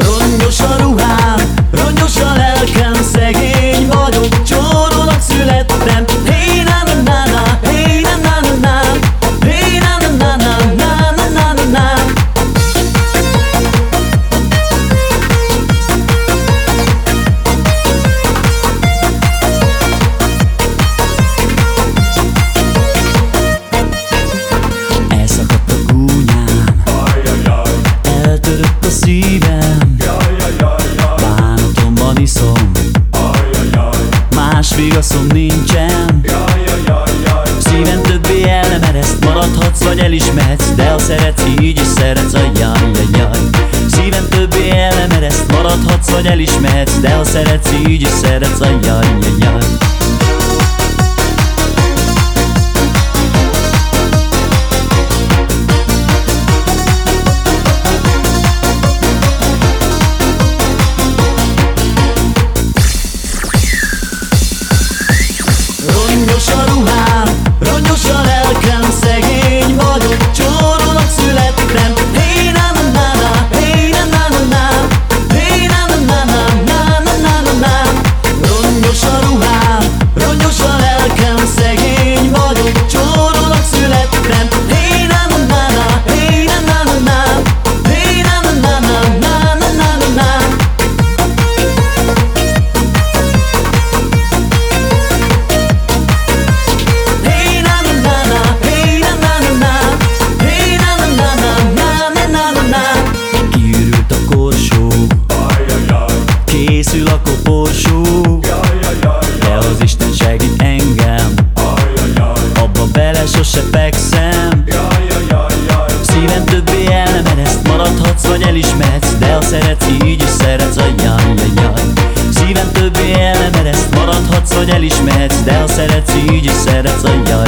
রঞ্জু স্বরূপ Vigaszom nincsen. Szívem többé el Maradhatsz vagy el is mehetsz De ha szeretsz így is szeretsz Ajjaj, jaj, Szívem többé el nem ereszt Maradhatsz vagy el is mehetsz De ha szeretsz így is szeretsz Ajjaj, jaj, Rongyos a ruhám, rongyos a lelkem, készül a koporsó, de az Isten segít engem, abba bele sose fekszem. Szívem többé el nem ereszt, maradhatsz vagy el is mehetsz, de ha szeretsz így is szeretsz, ajjaj, ajjaj. Szívem többé el nem ereszt, maradhatsz vagy el is mehetsz, de ha szeretsz így is szeretsz, ajjaj.